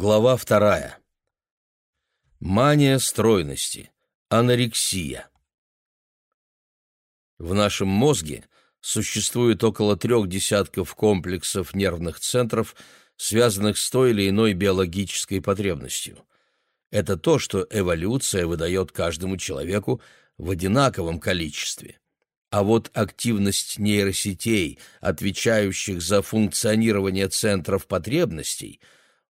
Глава вторая. Мания стройности. Анорексия. В нашем мозге существует около трех десятков комплексов нервных центров, связанных с той или иной биологической потребностью. Это то, что эволюция выдает каждому человеку в одинаковом количестве. А вот активность нейросетей, отвечающих за функционирование центров потребностей –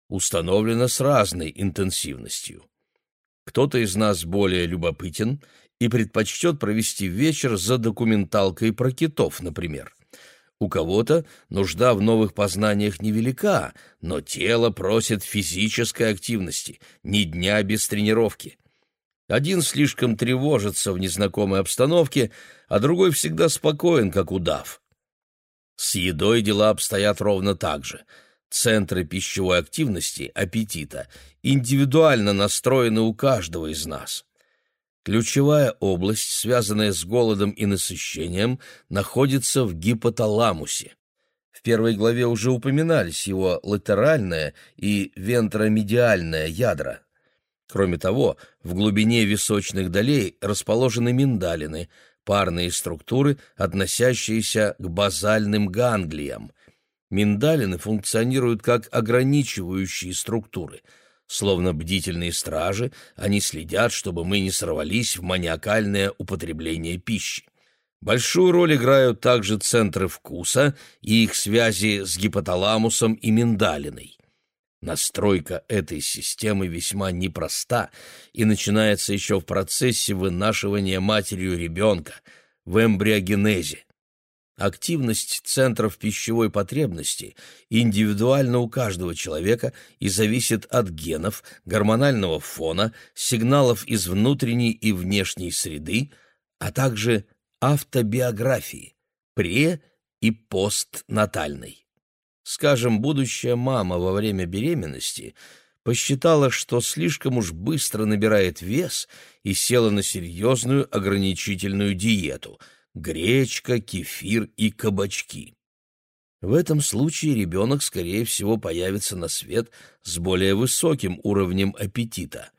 установлена с разной интенсивностью. Кто-то из нас более любопытен и предпочтет провести вечер за документалкой про китов, например. У кого-то нужда в новых познаниях невелика, но тело просит физической активности, ни дня без тренировки. Один слишком тревожится в незнакомой обстановке, а другой всегда спокоен, как удав. С едой дела обстоят ровно так же — Центры пищевой активности, аппетита, индивидуально настроены у каждого из нас. Ключевая область, связанная с голодом и насыщением, находится в гипоталамусе. В первой главе уже упоминались его латеральное и вентромедиальное ядра. Кроме того, в глубине височных долей расположены миндалины, парные структуры, относящиеся к базальным ганглиям – Миндалины функционируют как ограничивающие структуры. Словно бдительные стражи, они следят, чтобы мы не сорвались в маниакальное употребление пищи. Большую роль играют также центры вкуса и их связи с гипоталамусом и миндалиной. Настройка этой системы весьма непроста и начинается еще в процессе вынашивания матерью ребенка, в эмбриогенезе. Активность центров пищевой потребности индивидуальна у каждого человека и зависит от генов, гормонального фона, сигналов из внутренней и внешней среды, а также автобиографии, пре- и постнатальной. Скажем, будущая мама во время беременности посчитала, что слишком уж быстро набирает вес и села на серьезную ограничительную диету – гречка, кефир и кабачки. В этом случае ребенок, скорее всего, появится на свет с более высоким уровнем аппетита.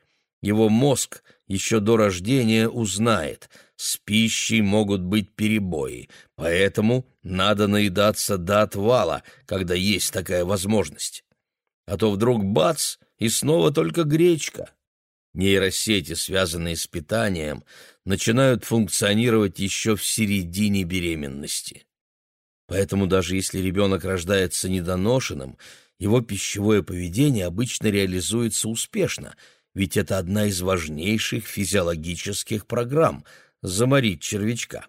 Его мозг еще до рождения узнает, с пищей могут быть перебои, поэтому надо наедаться до отвала, когда есть такая возможность. А то вдруг бац, и снова только гречка. Нейросети, связанные с питанием, начинают функционировать еще в середине беременности. Поэтому даже если ребенок рождается недоношенным, его пищевое поведение обычно реализуется успешно, ведь это одна из важнейших физиологических программ – заморить червячка.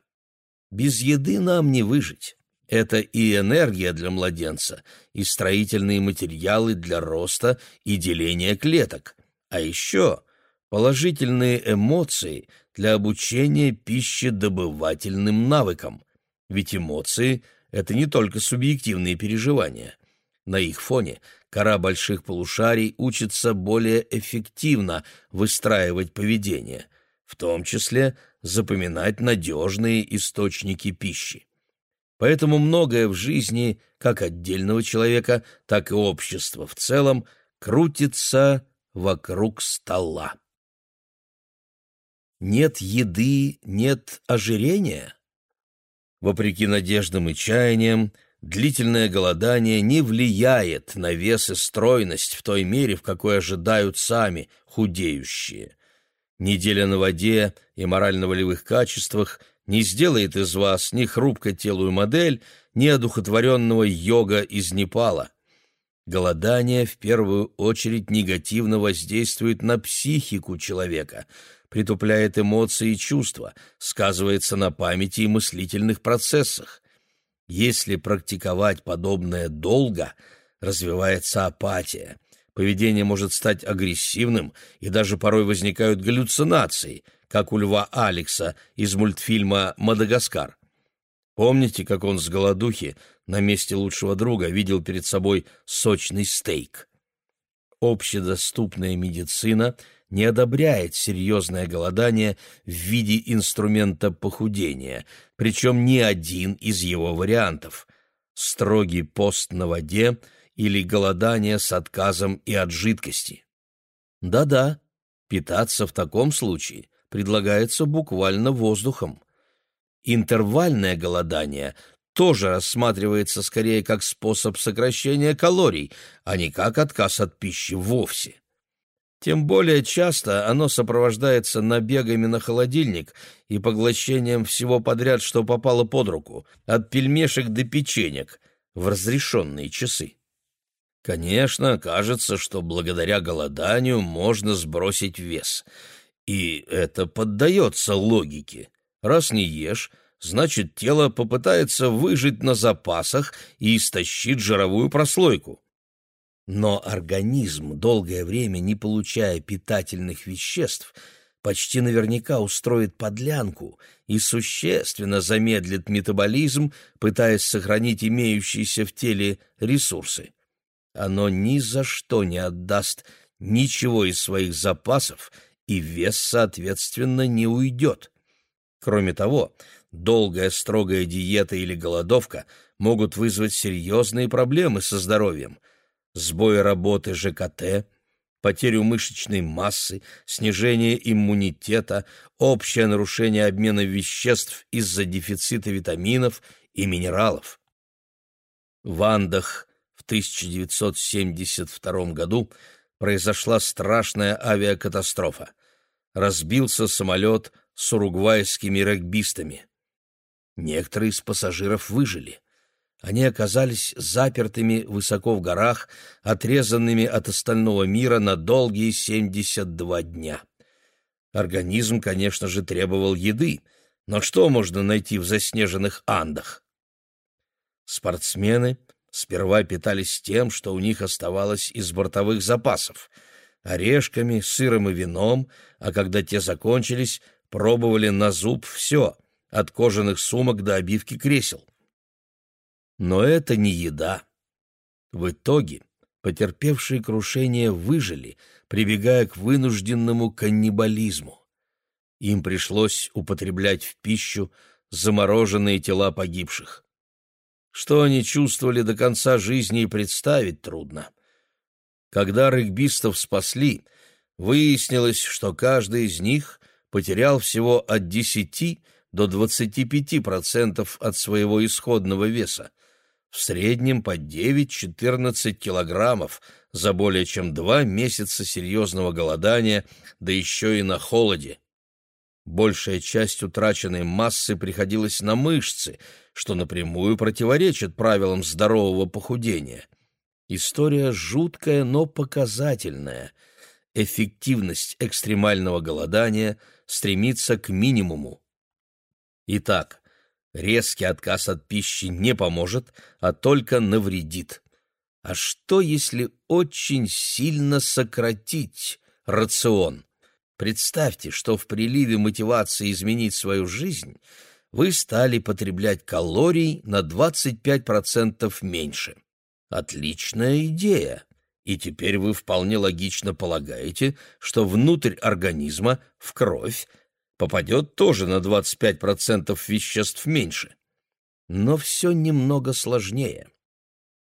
Без еды нам не выжить. Это и энергия для младенца, и строительные материалы для роста и деления клеток. А еще положительные эмоции для обучения пищедобывательным навыкам. Ведь эмоции — это не только субъективные переживания. На их фоне кора больших полушарий учится более эффективно выстраивать поведение, в том числе запоминать надежные источники пищи. Поэтому многое в жизни как отдельного человека, так и общества в целом крутится вокруг стола. Нет еды, нет ожирения? Вопреки надеждам и чаяниям, длительное голодание не влияет на вес и стройность в той мере, в какой ожидают сами худеющие. Неделя на воде и морально-волевых качествах не сделает из вас ни хрупкотелую модель, ни одухотворенного йога из Непала. Голодание в первую очередь негативно воздействует на психику человека – притупляет эмоции и чувства, сказывается на памяти и мыслительных процессах. Если практиковать подобное долго, развивается апатия, поведение может стать агрессивным, и даже порой возникают галлюцинации, как у льва Алекса из мультфильма «Мадагаскар». Помните, как он с голодухи на месте лучшего друга видел перед собой сочный стейк? Общедоступная медицина — не одобряет серьезное голодание в виде инструмента похудения, причем ни один из его вариантов. Строгий пост на воде или голодание с отказом и от жидкости. Да-да, питаться в таком случае предлагается буквально воздухом. Интервальное голодание тоже рассматривается скорее как способ сокращения калорий, а не как отказ от пищи вовсе. Тем более часто оно сопровождается набегами на холодильник и поглощением всего подряд, что попало под руку, от пельмешек до печенек, в разрешенные часы. Конечно, кажется, что благодаря голоданию можно сбросить вес. И это поддается логике. Раз не ешь, значит, тело попытается выжить на запасах и истощит жировую прослойку. Но организм, долгое время не получая питательных веществ, почти наверняка устроит подлянку и существенно замедлит метаболизм, пытаясь сохранить имеющиеся в теле ресурсы. Оно ни за что не отдаст ничего из своих запасов, и вес, соответственно, не уйдет. Кроме того, долгая строгая диета или голодовка могут вызвать серьезные проблемы со здоровьем. Сбой работы ЖКТ, потерю мышечной массы, снижение иммунитета, общее нарушение обмена веществ из-за дефицита витаминов и минералов. В Андах 1972 году произошла страшная авиакатастрофа. Разбился самолет с уругвайскими регбистами. Некоторые из пассажиров выжили. Они оказались запертыми высоко в горах, отрезанными от остального мира на долгие 72 дня. Организм, конечно же, требовал еды, но что можно найти в заснеженных Андах? Спортсмены сперва питались тем, что у них оставалось из бортовых запасов — орешками, сыром и вином, а когда те закончились, пробовали на зуб все, от кожаных сумок до обивки кресел. Но это не еда. В итоге потерпевшие крушение выжили, прибегая к вынужденному каннибализму. Им пришлось употреблять в пищу замороженные тела погибших. Что они чувствовали до конца жизни представить трудно. Когда регбистов спасли, выяснилось, что каждый из них потерял всего от 10 до 25% от своего исходного веса, в среднем по 9-14 килограммов за более чем два месяца серьезного голодания, да еще и на холоде. Большая часть утраченной массы приходилась на мышцы, что напрямую противоречит правилам здорового похудения. История жуткая, но показательная. Эффективность экстремального голодания стремится к минимуму. Итак, резкий отказ от пищи не поможет, а только навредит. А что, если очень сильно сократить рацион? Представьте, что в приливе мотивации изменить свою жизнь вы стали потреблять калорий на 25% меньше. Отличная идея. И теперь вы вполне логично полагаете, что внутрь организма, в кровь, попадет тоже на 25% веществ меньше. Но все немного сложнее.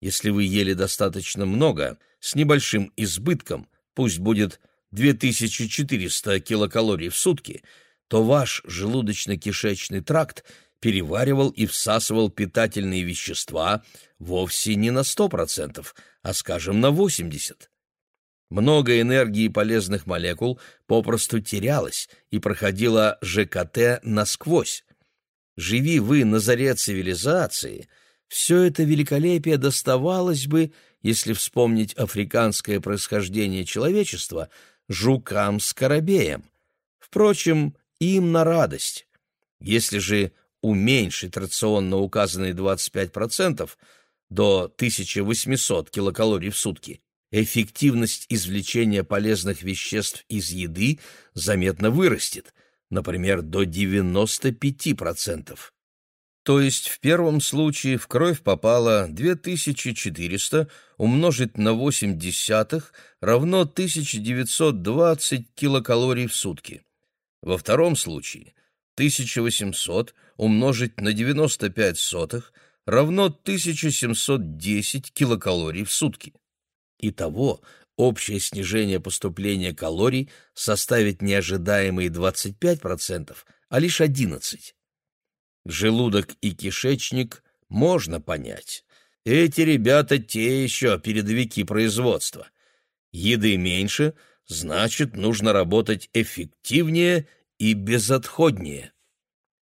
Если вы ели достаточно много, с небольшим избытком, пусть будет 2400 килокалорий в сутки, то ваш желудочно-кишечный тракт переваривал и всасывал питательные вещества вовсе не на 100%, а, скажем, на 80%. Много энергии полезных молекул попросту терялось и проходило ЖКТ насквозь. Живи вы на заре цивилизации, все это великолепие доставалось бы, если вспомнить африканское происхождение человечества – жукам-скоробеям. Впрочем, им на радость. Если же уменьшить рацион на указанные 25% до 1800 килокалорий в сутки, эффективность извлечения полезных веществ из еды заметно вырастет, например, до 95%. То есть в первом случае в кровь попало 2400 умножить на 8 десятых равно 1920 килокалорий в сутки. Во втором случае 1800 умножить на 95 сотых равно 1710 килокалорий в сутки. Итого общее снижение поступления калорий составит неожидаемые 25%, а лишь 11%. Желудок и кишечник можно понять. Эти ребята те еще передовики производства. Еды меньше, значит, нужно работать эффективнее и безотходнее.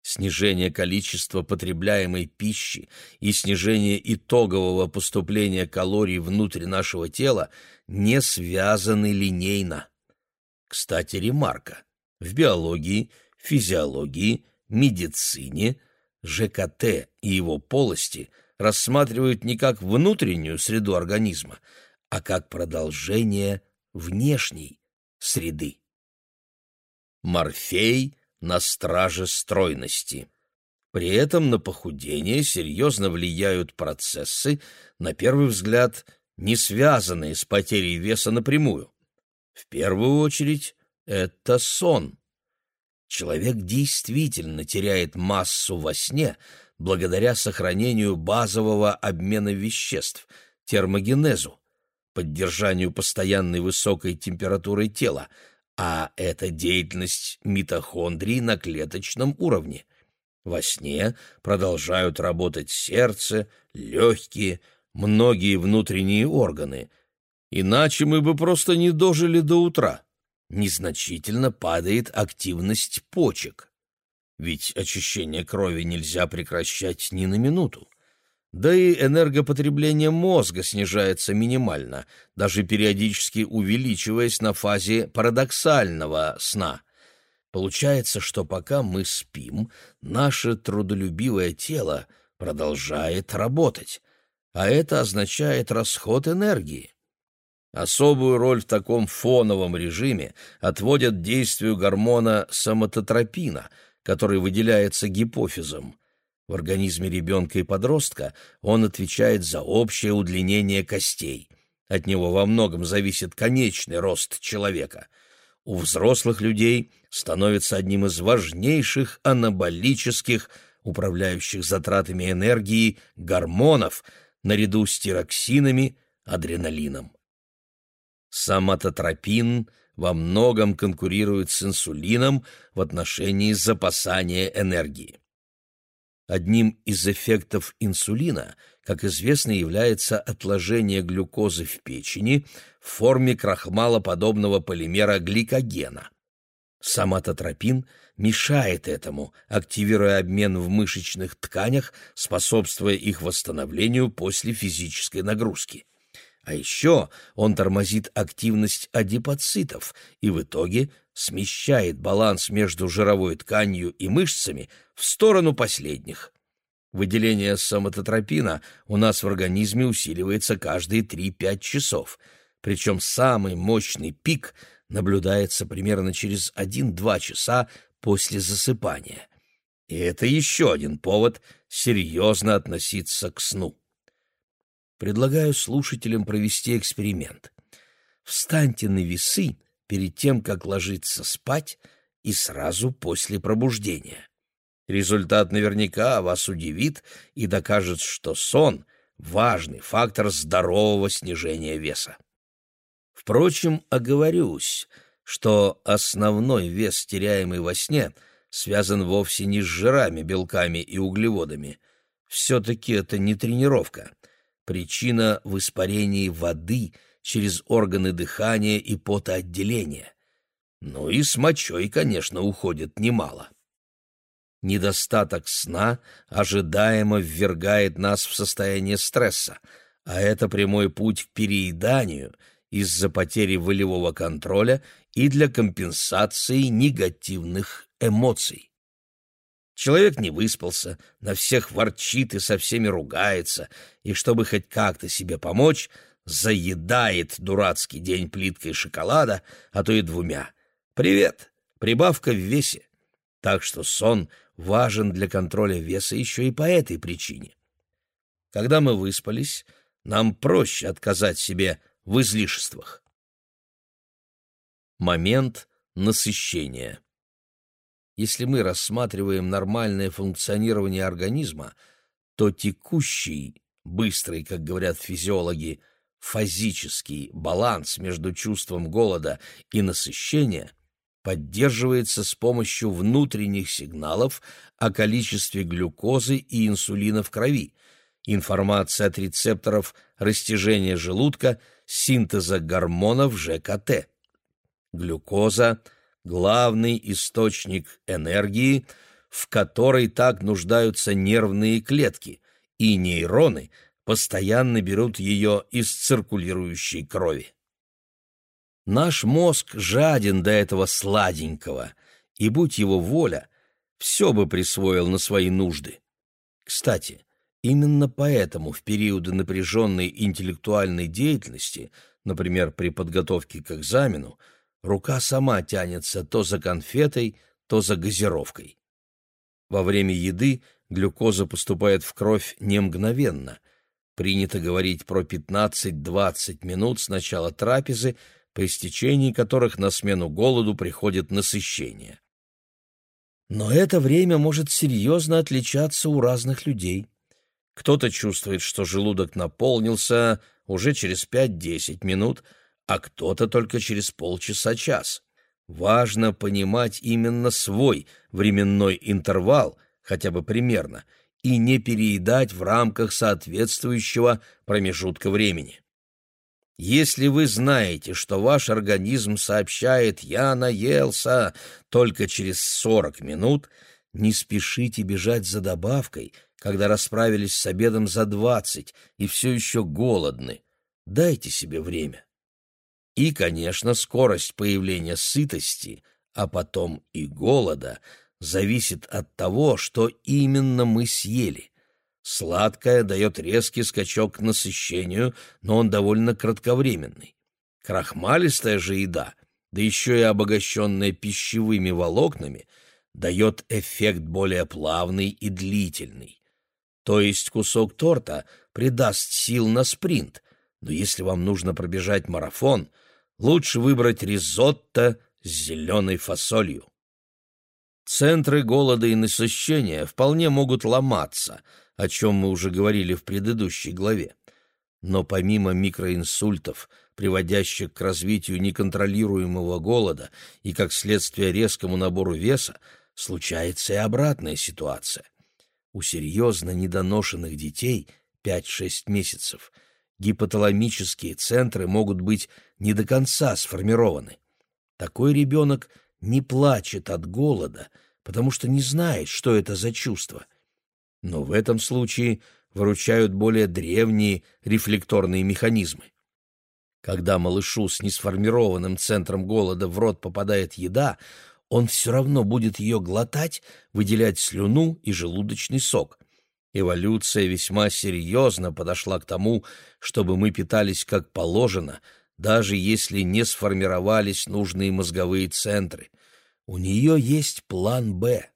Снижение количества потребляемой пищи и снижение итогового поступления калорий внутрь нашего тела не связаны линейно. Кстати, ремарка. В биологии, физиологии, медицине ЖКТ и его полости рассматривают не как внутреннюю среду организма, а как продолжение внешней среды. Морфей на страже стройности. При этом на похудение серьезно влияют процессы, на первый взгляд, не связанные с потерей веса напрямую. В первую очередь, это сон. Человек действительно теряет массу во сне благодаря сохранению базового обмена веществ, термогенезу, поддержанию постоянной высокой температуры тела, а это деятельность митохондрий на клеточном уровне. Во сне продолжают работать сердце, легкие, многие внутренние органы. Иначе мы бы просто не дожили до утра. Незначительно падает активность почек. Ведь очищение крови нельзя прекращать ни на минуту. Да и энергопотребление мозга снижается минимально, даже периодически увеличиваясь на фазе парадоксального сна. Получается, что пока мы спим, наше трудолюбивое тело продолжает работать, а это означает расход энергии. Особую роль в таком фоновом режиме отводят действию гормона самототропина, который выделяется гипофизом. В организме ребенка и подростка он отвечает за общее удлинение костей. От него во многом зависит конечный рост человека. У взрослых людей становится одним из важнейших анаболических, управляющих затратами энергии, гормонов, наряду с тироксинами, адреналином. Соматотропин во многом конкурирует с инсулином в отношении запасания энергии. Одним из эффектов инсулина, как известно, является отложение глюкозы в печени в форме крахмалоподобного полимера гликогена. Соматотропин мешает этому, активируя обмен в мышечных тканях, способствуя их восстановлению после физической нагрузки. А еще он тормозит активность адипоцитов и в итоге смещает баланс между жировой тканью и мышцами в сторону последних. Выделение самототропина у нас в организме усиливается каждые 3-5 часов, причем самый мощный пик наблюдается примерно через 1-2 часа после засыпания. И это еще один повод серьезно относиться к сну предлагаю слушателям провести эксперимент. Встаньте на весы перед тем, как ложиться спать, и сразу после пробуждения. Результат наверняка вас удивит и докажет, что сон — важный фактор здорового снижения веса. Впрочем, оговорюсь, что основной вес, теряемый во сне, связан вовсе не с жирами, белками и углеводами. Все-таки это не тренировка — Причина в испарении воды через органы дыхания и потоотделения. Ну и с мочой, конечно, уходит немало. Недостаток сна ожидаемо ввергает нас в состояние стресса, а это прямой путь к перееданию из-за потери волевого контроля и для компенсации негативных эмоций. Человек не выспался, на всех ворчит и со всеми ругается, и чтобы хоть как-то себе помочь, заедает дурацкий день плиткой шоколада, а то и двумя. Привет! Прибавка в весе. Так что сон важен для контроля веса еще и по этой причине. Когда мы выспались, нам проще отказать себе в излишествах. Момент насыщения если мы рассматриваем нормальное функционирование организма, то текущий, быстрый, как говорят физиологи, фазический баланс между чувством голода и насыщения поддерживается с помощью внутренних сигналов о количестве глюкозы и инсулина в крови, информация от рецепторов растяжения желудка, синтеза гормонов ЖКТ. Глюкоза – главный источник энергии, в которой так нуждаются нервные клетки, и нейроны постоянно берут ее из циркулирующей крови. Наш мозг жаден до этого сладенького, и, будь его воля, все бы присвоил на свои нужды. Кстати, именно поэтому в периоды напряженной интеллектуальной деятельности, например, при подготовке к экзамену, рука сама тянется то за конфетой, то за газировкой. Во время еды глюкоза поступает в кровь не мгновенно. Принято говорить про 15-20 минут с начала трапезы – по истечении которых на смену голоду приходит насыщение. Но это время может серьезно отличаться у разных людей. Кто-то чувствует, что желудок наполнился уже через 5-10 минут, а кто-то только через полчаса-час. Важно понимать именно свой временной интервал, хотя бы примерно, и не переедать в рамках соответствующего промежутка времени. Если вы знаете, что ваш организм сообщает «я наелся» только через 40 минут, не спешите бежать за добавкой, когда расправились с обедом за 20 и все еще голодны. Дайте себе время. И, конечно, скорость появления сытости, а потом и голода, зависит от того, что именно мы съели – Сладкое дает резкий скачок к насыщению, но он довольно кратковременный. Крахмалистая же еда, да еще и обогащенная пищевыми волокнами, дает эффект более плавный и длительный. То есть кусок торта придаст сил на спринт, но если вам нужно пробежать марафон, лучше выбрать ризотто с зеленой фасолью. Центры голода и насыщения вполне могут ломаться — о чем мы уже говорили в предыдущей главе. Но помимо микроинсультов, приводящих к развитию неконтролируемого голода и, как следствие, резкому набору веса, случается и обратная ситуация. У серьезно недоношенных детей 5-6 месяцев гипоталамические центры могут быть не до конца сформированы. Такой ребенок не плачет от голода, потому что не знает, что это за чувство – но в этом случае выручают более древние рефлекторные механизмы. Когда малышу с несформированным центром голода в рот попадает еда, он все равно будет ее глотать, выделять слюну и желудочный сок. Эволюция весьма серьезно подошла к тому, чтобы мы питались как положено, даже если не сформировались нужные мозговые центры. У нее есть план «Б».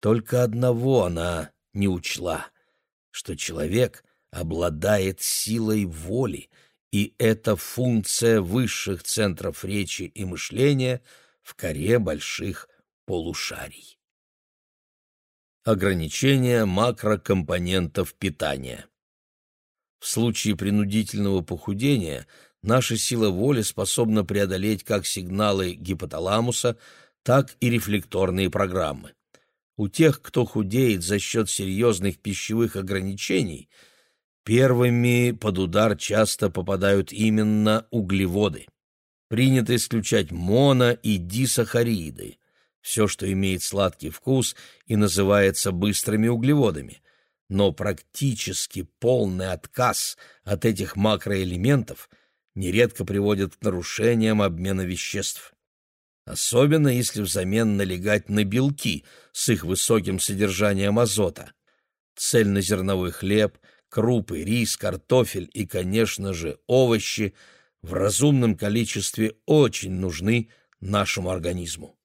Только одного она не учла, что человек обладает силой воли, и это функция высших центров речи и мышления в коре больших полушарий. Ограничение макрокомпонентов питания. В случае принудительного похудения наша сила воли способна преодолеть как сигналы гипоталамуса, так и рефлекторные программы. У тех, кто худеет за счет серьезных пищевых ограничений, первыми под удар часто попадают именно углеводы. Принято исключать моно- и дисахариды, все, что имеет сладкий вкус и называется быстрыми углеводами. Но практически полный отказ от этих макроэлементов нередко приводит к нарушениям обмена веществ особенно если взамен налегать на белки с их высоким содержанием азота. Цельнозерновой хлеб, крупы, рис, картофель и, конечно же, овощи в разумном количестве очень нужны нашему организму.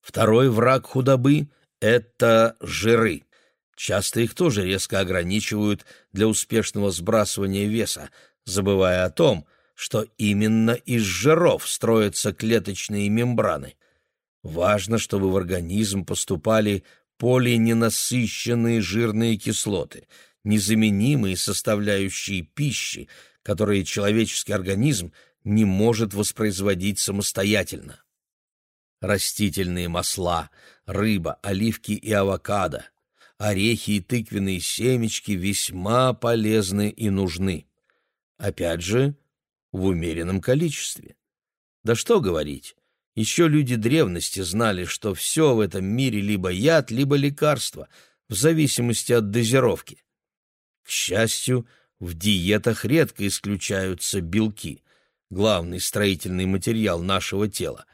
Второй враг худобы – это жиры. Часто их тоже резко ограничивают для успешного сбрасывания веса, забывая о том, что именно из жиров строятся клеточные мембраны. Важно, чтобы в организм поступали полиненасыщенные жирные кислоты, незаменимые составляющие пищи, которые человеческий организм не может воспроизводить самостоятельно. Растительные масла, рыба, оливки и авокадо, орехи и тыквенные семечки весьма полезны и нужны. Опять же, в умеренном количестве. Да что говорить, еще люди древности знали, что все в этом мире либо яд, либо лекарство, в зависимости от дозировки. К счастью, в диетах редко исключаются белки, главный строительный материал нашего тела.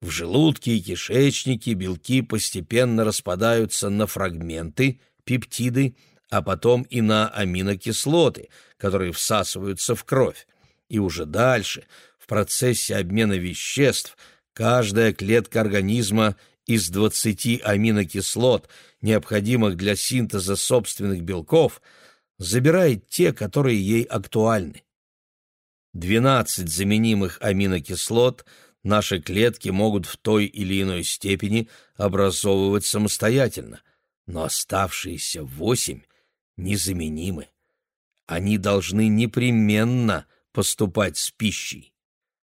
В желудке и кишечнике белки постепенно распадаются на фрагменты, пептиды, а потом и на аминокислоты, которые всасываются в кровь. И уже дальше, в процессе обмена веществ, каждая клетка организма из 20 аминокислот, необходимых для синтеза собственных белков, забирает те, которые ей актуальны. 12 заменимых аминокислот наши клетки могут в той или иной степени образовывать самостоятельно, но оставшиеся 8 незаменимы. Они должны непременно поступать с пищей.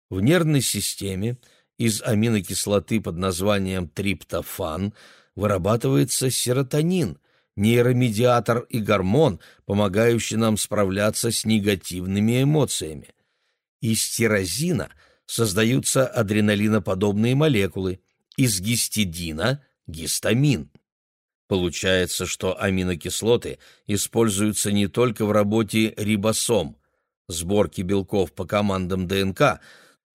В нервной системе из аминокислоты под названием триптофан вырабатывается серотонин, нейромедиатор и гормон, помогающий нам справляться с негативными эмоциями. Из тирозина создаются адреналиноподобные молекулы, из гистидина – гистамин. Получается, что аминокислоты используются не только в работе рибосом, сборки белков по командам ДНК,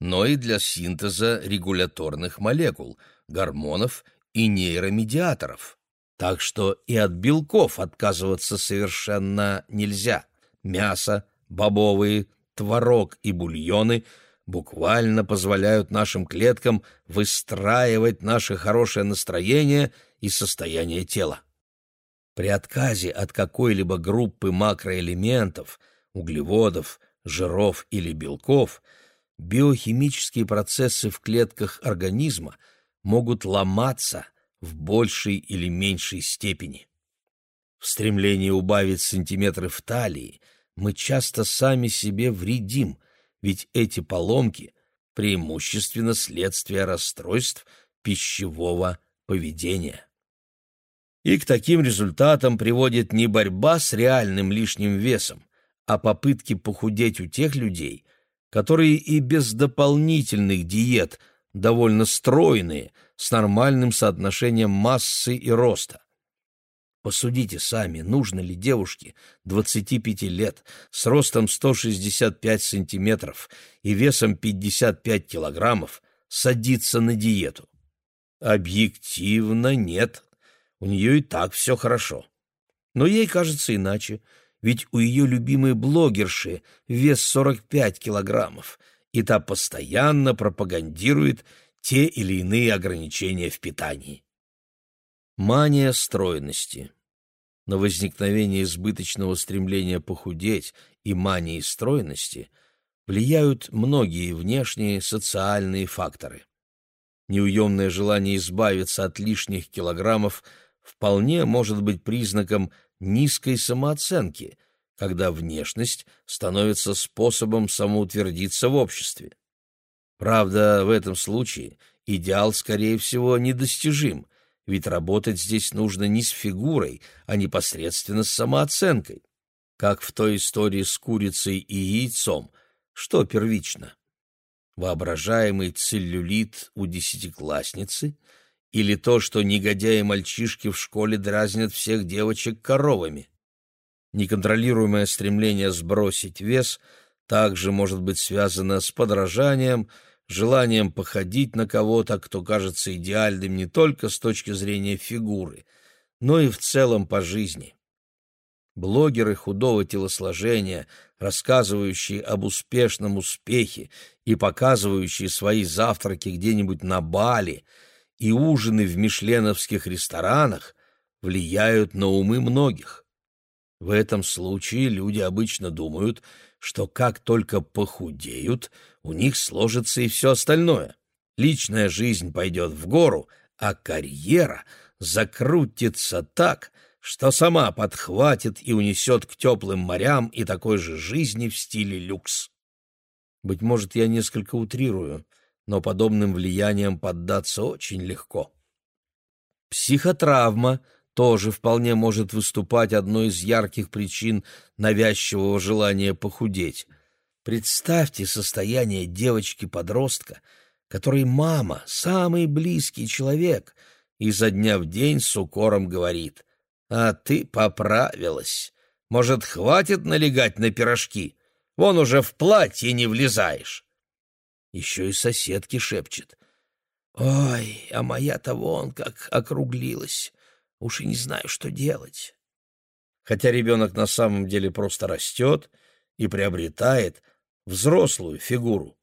но и для синтеза регуляторных молекул, гормонов и нейромедиаторов. Так что и от белков отказываться совершенно нельзя. Мясо, бобовые, творог и бульоны буквально позволяют нашим клеткам выстраивать наше хорошее настроение – и состояние тела. При отказе от какой-либо группы макроэлементов, углеводов, жиров или белков, биохимические процессы в клетках организма могут ломаться в большей или меньшей степени. В стремлении убавить сантиметры в талии мы часто сами себе вредим, ведь эти поломки преимущественно следствие расстройств пищевого поведения. И к таким результатам приводит не борьба с реальным лишним весом, а попытки похудеть у тех людей, которые и без дополнительных диет довольно стройные, с нормальным соотношением массы и роста. Посудите сами, нужно ли девушке 25 лет с ростом 165 сантиметров и весом 55 килограммов садиться на диету? Объективно нет. У нее и так все хорошо. Но ей кажется иначе, ведь у ее любимой блогерши вес 45 килограммов, и та постоянно пропагандирует те или иные ограничения в питании. Мания стройности. На возникновение избыточного стремления похудеть и мании стройности влияют многие внешние социальные факторы неуемное желание избавиться от лишних килограммов вполне может быть признаком низкой самооценки, когда внешность становится способом самоутвердиться в обществе. Правда, в этом случае идеал, скорее всего, недостижим, ведь работать здесь нужно не с фигурой, а непосредственно с самооценкой. Как в той истории с курицей и яйцом, что первично воображаемый целлюлит у десятиклассницы или то, что негодяи-мальчишки в школе дразнят всех девочек коровами. Неконтролируемое стремление сбросить вес также может быть связано с подражанием, желанием походить на кого-то, кто кажется идеальным не только с точки зрения фигуры, но и в целом по жизни. Блогеры худого телосложения, рассказывающие об успешном успехе и показывающие свои завтраки где-нибудь на Бали и ужины в мишленовских ресторанах, влияют на умы многих. В этом случае люди обычно думают, что как только похудеют, у них сложится и все остальное. Личная жизнь пойдет в гору, а карьера закрутится так, что сама подхватит и унесет к теплым морям и такой же жизни в стиле люкс. Быть может, я несколько утрирую, но подобным влиянием поддаться очень легко. Психотравма тоже вполне может выступать одной из ярких причин навязчивого желания похудеть. Представьте состояние девочки-подростка, которой мама, самый близкий человек, изо дня в день с укором говорит «А ты поправилась. Может, хватит налегать на пирожки? Вон уже в платье не влезаешь». Еще и соседки шепчет «Ой, а моя-то вон как округлилась. Уж и не знаю, что делать». Хотя ребенок на самом деле просто растет и приобретает взрослую фигуру.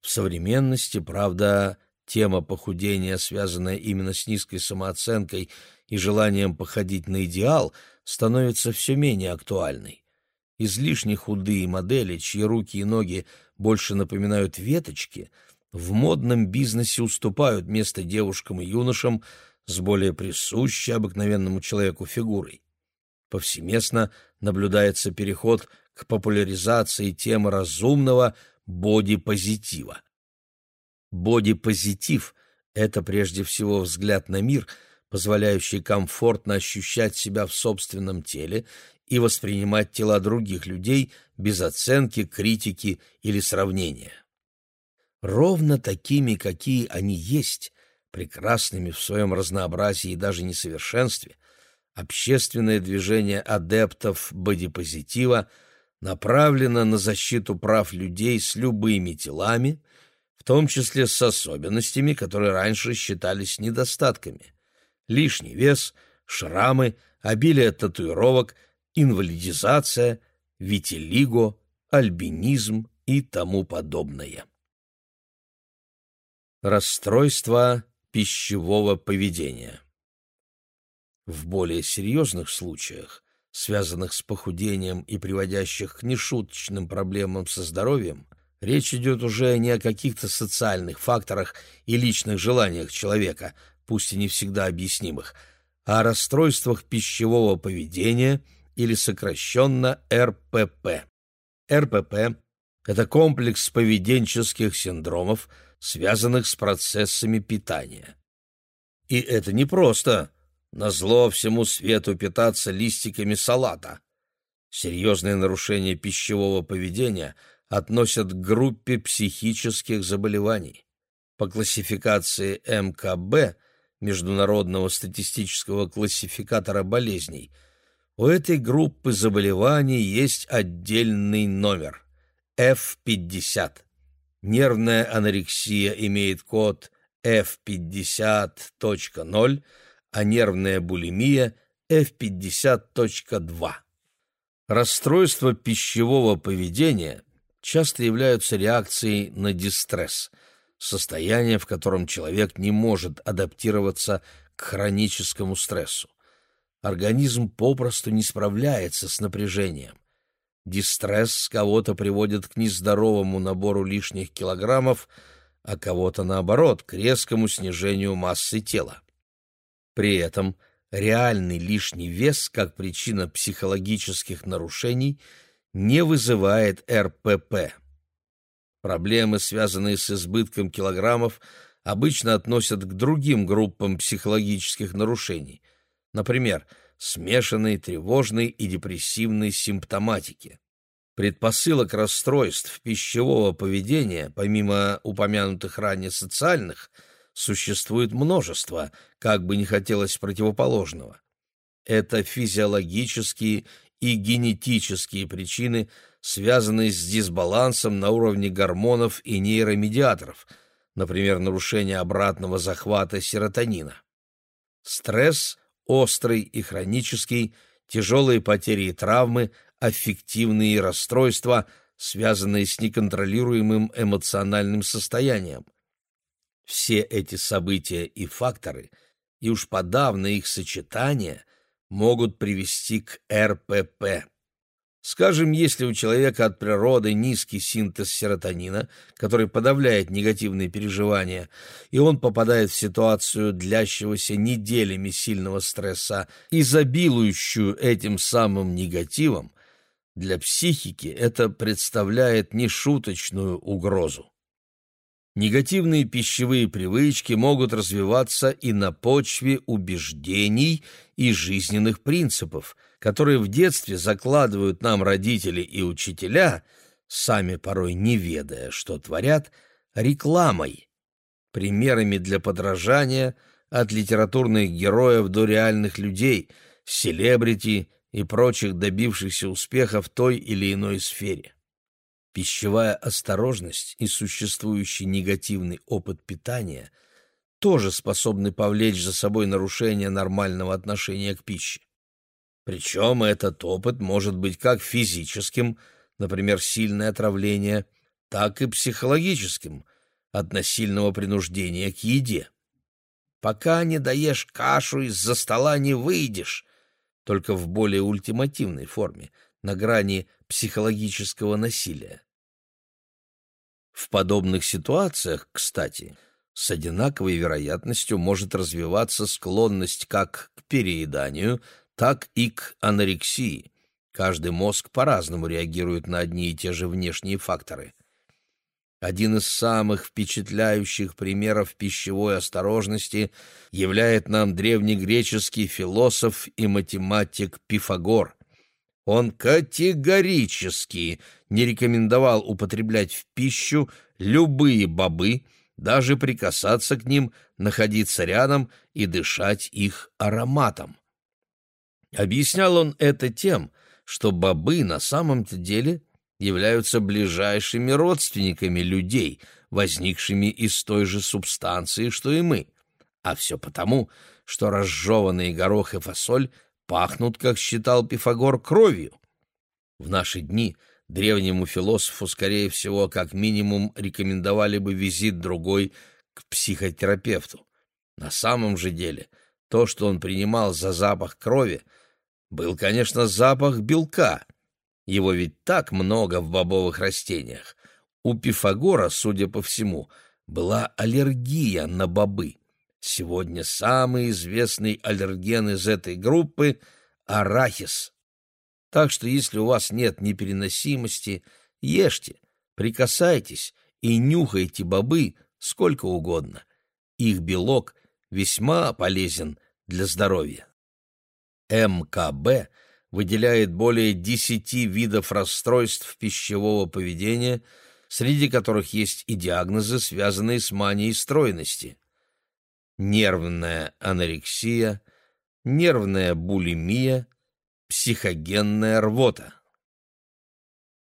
В современности, правда, тема похудения, связанная именно с низкой самооценкой и желанием походить на идеал, становится все менее актуальной. Излишне худые модели, чьи руки и ноги больше напоминают веточки, в модном бизнесе уступают место девушкам и юношам с более присущей обыкновенному человеку фигурой. Повсеместно наблюдается переход к популяризации темы разумного бодипозитива. Бодипозитив — это прежде всего взгляд на мир, позволяющий комфортно ощущать себя в собственном теле и воспринимать тела других людей без оценки, критики или сравнения. Ровно такими, какие они есть, прекрасными в своем разнообразии и даже несовершенстве, общественное движение адептов бодипозитива — направлена на защиту прав людей с любыми телами, в том числе с особенностями, которые раньше считались недостатками. Лишний вес, шрамы, обилие татуировок, инвалидизация, витилиго, альбинизм и тому подобное. Расстройство пищевого поведения В более серьезных случаях связанных с похудением и приводящих к нешуточным проблемам со здоровьем, речь идет уже не о каких-то социальных факторах и личных желаниях человека, пусть и не всегда объяснимых, а о расстройствах пищевого поведения или сокращенно РПП. РПП – это комплекс поведенческих синдромов, связанных с процессами питания. И это не просто – Назло всему свету питаться листиками салата. Серьезные нарушения пищевого поведения относят к группе психических заболеваний. По классификации МКБ, Международного статистического классификатора болезней, у этой группы заболеваний есть отдельный номер – F50. Нервная анорексия имеет код F50.0, а нервная булимия F50.2. Расстройства пищевого поведения часто являются реакцией на дистресс, состояние, в котором человек не может адаптироваться к хроническому стрессу. Организм попросту не справляется с напряжением. Дистресс кого-то приводит к нездоровому набору лишних килограммов, а кого-то, наоборот, к резкому снижению массы тела. При этом реальный лишний вес как причина психологических нарушений не вызывает РПП. Проблемы, связанные с избытком килограммов, обычно относят к другим группам психологических нарушений, например, смешанной тревожной и депрессивной симптоматики. Предпосылок расстройств пищевого поведения, помимо упомянутых ранее социальных – существует множество, как бы не хотелось противоположного. Это физиологические и генетические причины, связанные с дисбалансом на уровне гормонов и нейромедиаторов, например, нарушение обратного захвата серотонина. Стресс острый и хронический, тяжелые потери и травмы, аффективные расстройства, связанные с неконтролируемым эмоциональным состоянием. Все эти события и факторы, и уж подавно их сочетание, могут привести к РПП. Скажем, если у человека от природы низкий синтез серотонина, который подавляет негативные переживания, и он попадает в ситуацию длящегося неделями сильного стресса, изобилующую этим самым негативом, для психики это представляет нешуточную угрозу. Негативные пищевые привычки могут развиваться и на почве убеждений и жизненных принципов, которые в детстве закладывают нам родители и учителя, сами порой не ведая, что творят, рекламой, примерами для подражания от литературных героев до реальных людей, селебрити и прочих добившихся успеха в той или иной сфере. Пищевая осторожность и существующий негативный опыт питания тоже способны повлечь за собой нарушение нормального отношения к пище. Причем этот опыт может быть как физическим, например, сильное отравление, так и психологическим, от насильного принуждения к еде. Пока не доешь кашу, из-за стола не выйдешь, только в более ультимативной форме, на грани психологического насилия. В подобных ситуациях, кстати, с одинаковой вероятностью может развиваться склонность как к перееданию, так и к анорексии. Каждый мозг по-разному реагирует на одни и те же внешние факторы. Один из самых впечатляющих примеров пищевой осторожности являет нам древнегреческий философ и математик Пифагор. Он категорически не рекомендовал употреблять в пищу любые бобы, даже прикасаться к ним, находиться рядом и дышать их ароматом. Объяснял он это тем, что бобы на самом-то деле являются ближайшими родственниками людей, возникшими из той же субстанции, что и мы. А все потому, что разжеванные горох и фасоль пахнут, как считал Пифагор, кровью. В наши дни древнему философу, скорее всего, как минимум рекомендовали бы визит другой к психотерапевту. На самом же деле, то, что он принимал за запах крови, был, конечно, запах белка. Его ведь так много в бобовых растениях. У Пифагора, судя по всему, была аллергия на бобы. Сегодня самый известный аллерген из этой группы – арахис. Так что если у вас нет непереносимости, ешьте, прикасайтесь и нюхайте бобы сколько угодно. Их белок весьма полезен для здоровья. МКБ выделяет более 10 видов расстройств пищевого поведения, среди которых есть и диагнозы, связанные с манией стройности нервная анорексия, нервная булимия, психогенная рвота.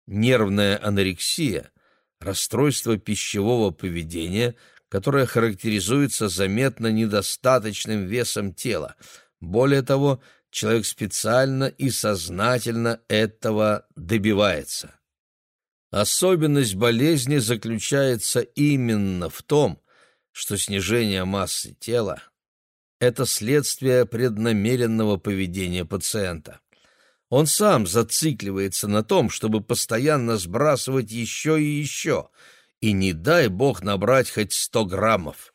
Нервная анорексия – расстройство пищевого поведения, которое характеризуется заметно недостаточным весом тела. Более того, человек специально и сознательно этого добивается. Особенность болезни заключается именно в том, что снижение массы тела – это следствие преднамеренного поведения пациента. Он сам зацикливается на том, чтобы постоянно сбрасывать еще и еще, и не дай бог набрать хоть сто граммов.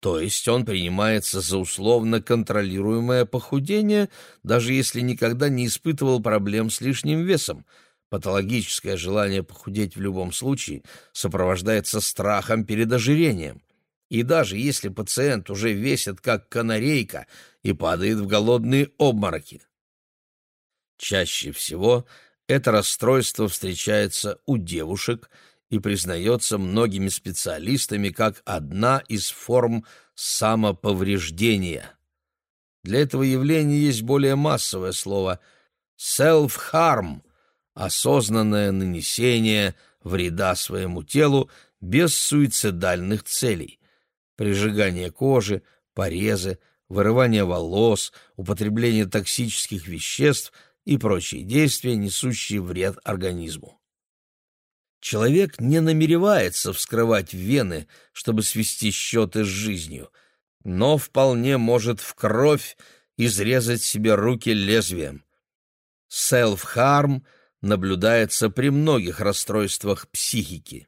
То есть он принимается за условно контролируемое похудение, даже если никогда не испытывал проблем с лишним весом. Патологическое желание похудеть в любом случае сопровождается страхом перед ожирением. И даже если пациент уже весит как канарейка и падает в голодные обмороки. Чаще всего это расстройство встречается у девушек и признается многими специалистами как одна из форм самоповреждения. Для этого явления есть более массовое слово self-harm – осознанное нанесение вреда своему телу без суицидальных целей прижигание кожи, порезы, вырывание волос, употребление токсических веществ и прочие действия, несущие вред организму. Человек не намеревается вскрывать вены, чтобы свести счеты с жизнью, но вполне может в кровь изрезать себе руки лезвием. Self-harm наблюдается при многих расстройствах психики.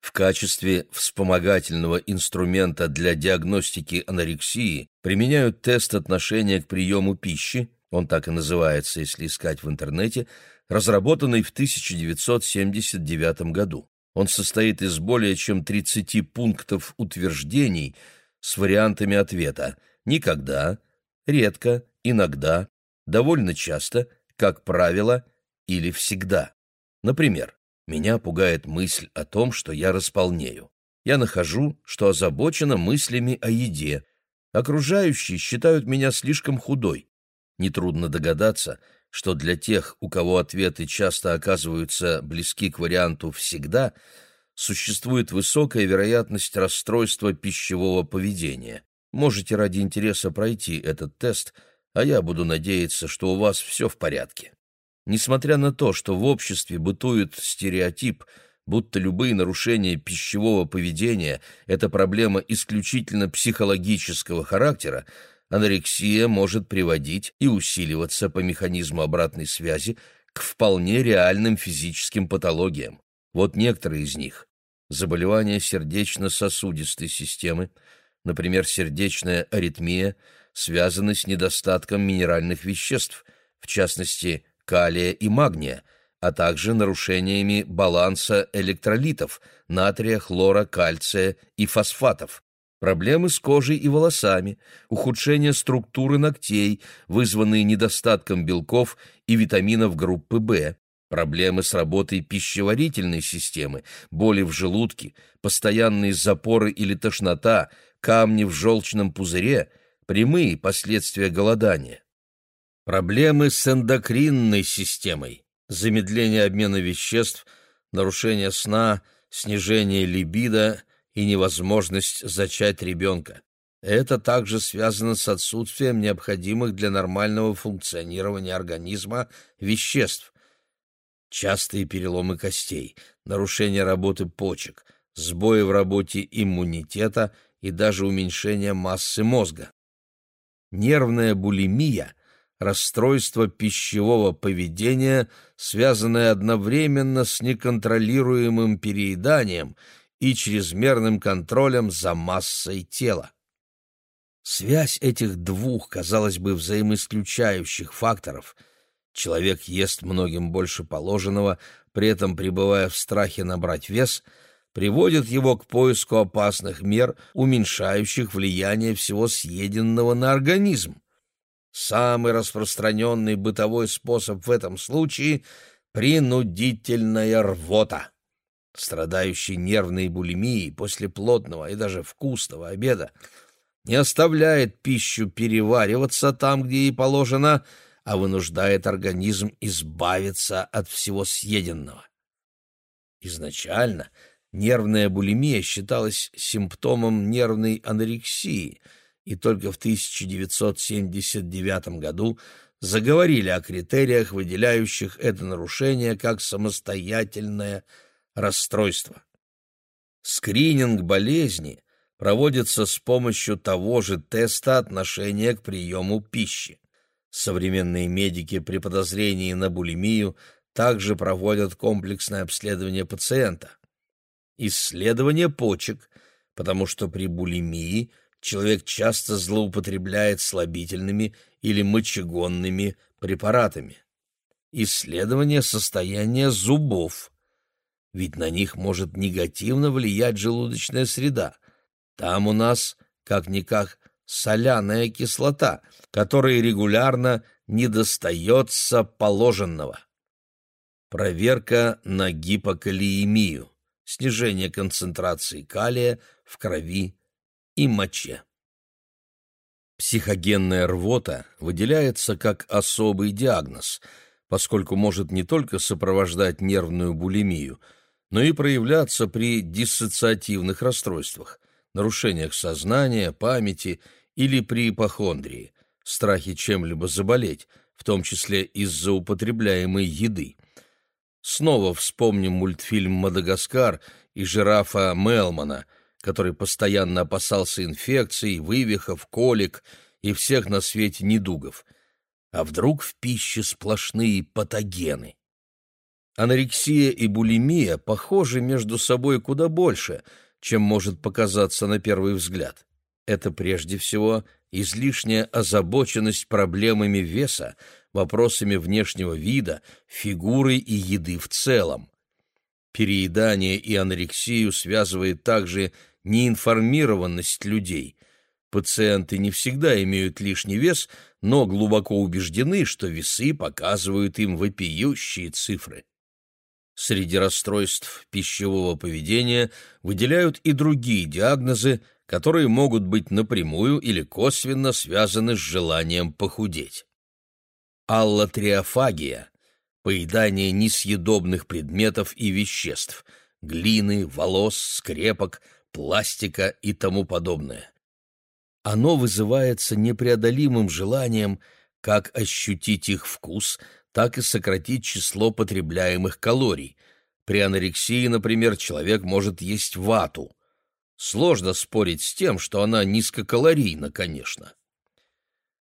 В качестве вспомогательного инструмента для диагностики анорексии применяют тест отношения к приему пищи, он так и называется, если искать в интернете, разработанный в 1979 году. Он состоит из более чем 30 пунктов утверждений с вариантами ответа «никогда», «редко», «иногда», «довольно часто», «как правило» или «всегда». Например, меня пугает мысль о том, что я располнею. Я нахожу, что озабочена мыслями о еде. Окружающие считают меня слишком худой. Нетрудно догадаться, что для тех, у кого ответы часто оказываются близки к варианту «всегда», существует высокая вероятность расстройства пищевого поведения. Можете ради интереса пройти этот тест, а я буду надеяться, что у вас все в порядке. Несмотря на то, что в обществе бытует стереотип, будто любые нарушения пищевого поведения – это проблема исключительно психологического характера, анорексия может приводить и усиливаться по механизму обратной связи к вполне реальным физическим патологиям. Вот некоторые из них. Заболевания сердечно-сосудистой системы, например, сердечная аритмия, связаны с недостатком минеральных веществ, в частности, калия и магния, а также нарушениями баланса электролитов – натрия, хлора, кальция и фосфатов, проблемы с кожей и волосами, ухудшение структуры ногтей, вызванные недостатком белков и витаминов группы В, проблемы с работой пищеварительной системы, боли в желудке, постоянные запоры или тошнота, камни в желчном пузыре, прямые последствия голодания. Проблемы с эндокринной системой, замедление обмена веществ, нарушение сна, снижение либидо и невозможность зачать ребенка. Это также связано с отсутствием необходимых для нормального функционирования организма веществ. Частые переломы костей, нарушение работы почек, сбои в работе иммунитета и даже уменьшение массы мозга. Нервная булимия – расстройство пищевого поведения, связанное одновременно с неконтролируемым перееданием и чрезмерным контролем за массой тела. Связь этих двух, казалось бы, взаимоисключающих факторов – человек ест многим больше положенного, при этом пребывая в страхе набрать вес – приводит его к поиску опасных мер, уменьшающих влияние всего съеденного на организм. Самый распространенный бытовой способ в этом случае — принудительная рвота. Страдающий нервной булимией после плотного и даже вкусного обеда не оставляет пищу перевариваться там, где ей положено, а вынуждает организм избавиться от всего съеденного. Изначально нервная булимия считалась симптомом нервной анорексии — и только в 1979 году заговорили о критериях, выделяющих это нарушение как самостоятельное расстройство. Скрининг болезни проводится с помощью того же теста отношения к приему пищи. Современные медики при подозрении на булимию также проводят комплексное обследование пациента. Исследование почек, потому что при булимии – человек часто злоупотребляет слабительными или мочегонными препаратами. Исследование состояния зубов, ведь на них может негативно влиять желудочная среда. Там у нас, как-никак, соляная кислота, которой регулярно недостается положенного. Проверка на гипокалиемию, снижение концентрации калия в крови и моче. Психогенная рвота выделяется как особый диагноз, поскольку может не только сопровождать нервную булимию, но и проявляться при диссоциативных расстройствах, нарушениях сознания, памяти или при ипохондрии, страхе чем-либо заболеть, в том числе из-за употребляемой еды. Снова вспомним мультфильм «Мадагаскар» и жирафа Мелмана – который постоянно опасался инфекций, вывихов, колик и всех на свете недугов. А вдруг в пище сплошные патогены? Анорексия и булимия похожи между собой куда больше, чем может показаться на первый взгляд. Это прежде всего излишняя озабоченность проблемами веса, вопросами внешнего вида, фигуры и еды в целом. Переедание и анорексию связывает также неинформированность людей. Пациенты не всегда имеют лишний вес, но глубоко убеждены, что весы показывают им вопиющие цифры. Среди расстройств пищевого поведения выделяют и другие диагнозы, которые могут быть напрямую или косвенно связаны с желанием похудеть. Аллотриофагия – поедание несъедобных предметов и веществ – глины, волос, скрепок, пластика и тому подобное. Оно вызывается непреодолимым желанием как ощутить их вкус, так и сократить число потребляемых калорий. При анорексии, например, человек может есть вату. Сложно спорить с тем, что она низкокалорийна, конечно.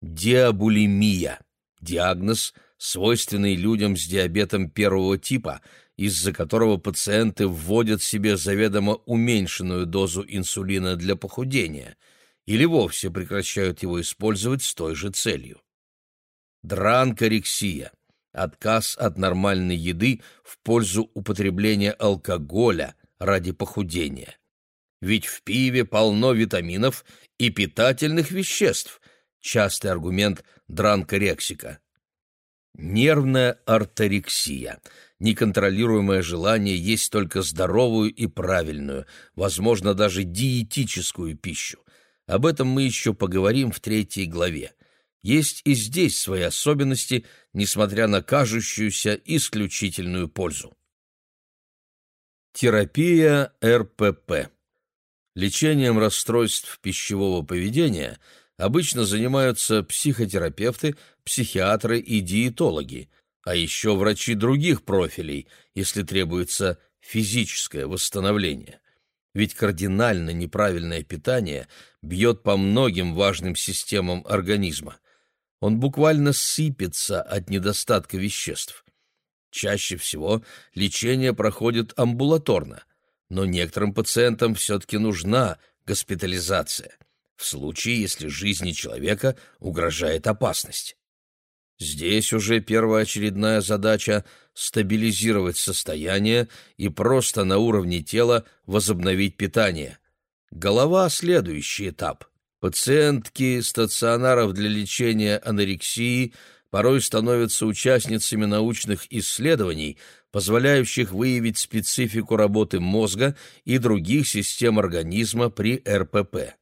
Диабулимия – диагноз, свойственный людям с диабетом первого типа, из-за которого пациенты вводят себе заведомо уменьшенную дозу инсулина для похудения или вовсе прекращают его использовать с той же целью. Дранкорексия – отказ от нормальной еды в пользу употребления алкоголя ради похудения. Ведь в пиве полно витаминов и питательных веществ – частый аргумент дранкорексика. Нервная артерексия – неконтролируемое желание есть только здоровую и правильную, возможно, даже диетическую пищу. Об этом мы еще поговорим в третьей главе. Есть и здесь свои особенности, несмотря на кажущуюся исключительную пользу. Терапия РПП Лечением расстройств пищевого поведения обычно занимаются психотерапевты, психиатры и диетологи, а еще врачи других профилей, если требуется физическое восстановление. Ведь кардинально неправильное питание бьет по многим важным системам организма. Он буквально сыпется от недостатка веществ. Чаще всего лечение проходит амбулаторно, но некоторым пациентам все-таки нужна госпитализация, в случае, если жизни человека угрожает опасность. Здесь уже первоочередная задача – стабилизировать состояние и просто на уровне тела возобновить питание. Голова – следующий этап. Пациентки стационаров для лечения анорексии порой становятся участницами научных исследований, позволяющих выявить специфику работы мозга и других систем организма при РПП.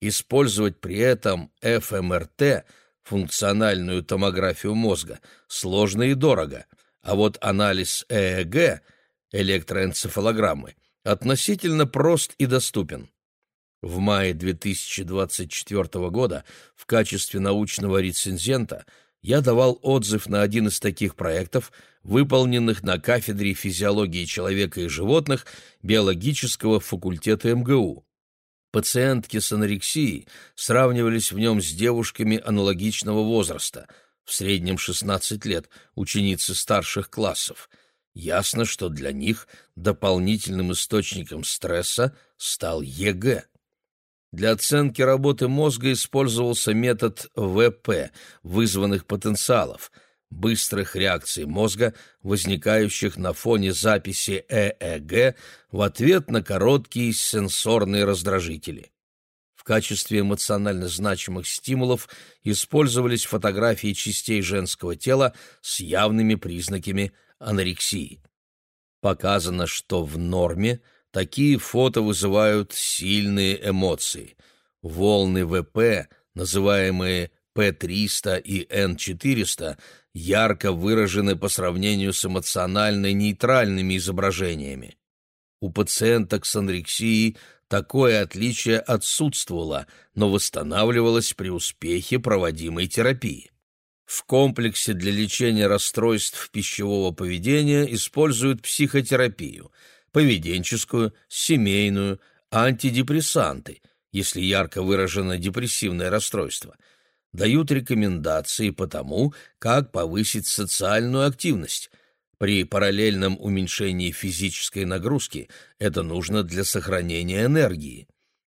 Использовать при этом ФМРТ, функциональную томографию мозга, сложно и дорого, а вот анализ ЭЭГ, электроэнцефалограммы, относительно прост и доступен. В мае 2024 года в качестве научного рецензента я давал отзыв на один из таких проектов, выполненных на кафедре физиологии человека и животных биологического факультета МГУ. Пациентки с анорексией сравнивались в нем с девушками аналогичного возраста, в среднем 16 лет, ученицы старших классов. Ясно, что для них дополнительным источником стресса стал ЕГЭ. Для оценки работы мозга использовался метод ВП – вызванных потенциалов, быстрых реакций мозга, возникающих на фоне записи ЭЭГ в ответ на короткие сенсорные раздражители. В качестве эмоционально значимых стимулов использовались фотографии частей женского тела с явными признаками анорексии. Показано, что в норме – Такие фото вызывают сильные эмоции. Волны ВП, называемые П-300 и Н-400, ярко выражены по сравнению с эмоционально нейтральными изображениями. У пациенток с анорексией такое отличие отсутствовало, но восстанавливалось при успехе проводимой терапии. В комплексе для лечения расстройств пищевого поведения используют психотерапию – поведенческую, семейную, антидепрессанты, если ярко выражено депрессивное расстройство, дают рекомендации по тому, как повысить социальную активность, При параллельном уменьшении физической нагрузки это нужно для сохранения энергии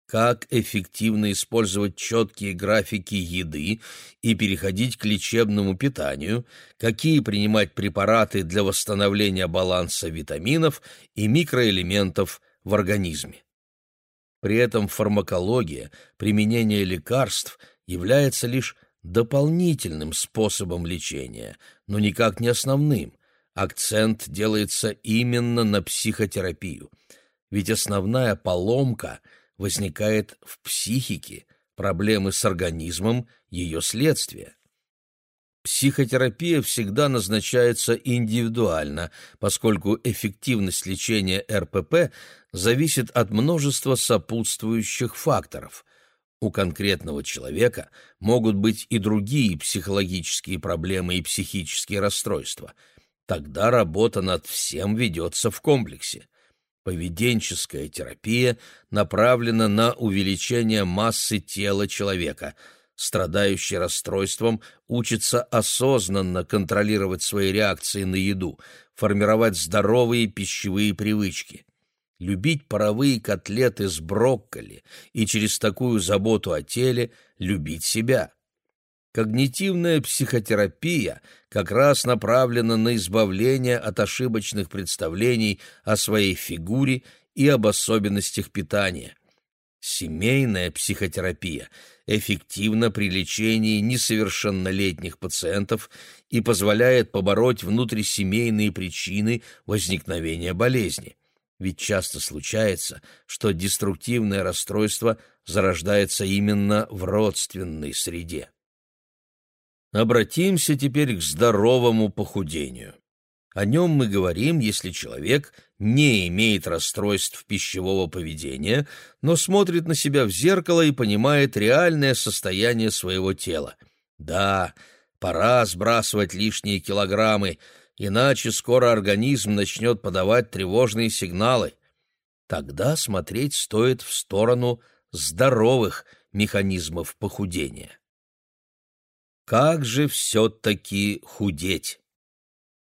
как эффективно использовать четкие графики еды и переходить к лечебному питанию, какие принимать препараты для восстановления баланса витаминов и микроэлементов в организме. При этом фармакология, применение лекарств является лишь дополнительным способом лечения, но никак не основным. Акцент делается именно на психотерапию. Ведь основная поломка – возникает в психике, проблемы с организмом – ее следствие. Психотерапия всегда назначается индивидуально, поскольку эффективность лечения РПП зависит от множества сопутствующих факторов. У конкретного человека могут быть и другие психологические проблемы и психические расстройства. Тогда работа над всем ведется в комплексе. Поведенческая терапия направлена на увеличение массы тела человека. Страдающий расстройством учится осознанно контролировать свои реакции на еду, формировать здоровые пищевые привычки. Любить паровые котлеты с брокколи и через такую заботу о теле любить себя. Когнитивная психотерапия как раз направлена на избавление от ошибочных представлений о своей фигуре и об особенностях питания. Семейная психотерапия эффективна при лечении несовершеннолетних пациентов и позволяет побороть внутрисемейные причины возникновения болезни. Ведь часто случается, что деструктивное расстройство зарождается именно в родственной среде. Обратимся теперь к здоровому похудению. О нем мы говорим, если человек не имеет расстройств пищевого поведения, но смотрит на себя в зеркало и понимает реальное состояние своего тела. Да, пора сбрасывать лишние килограммы, иначе скоро организм начнет подавать тревожные сигналы. Тогда смотреть стоит в сторону здоровых механизмов похудения. Как же все-таки худеть?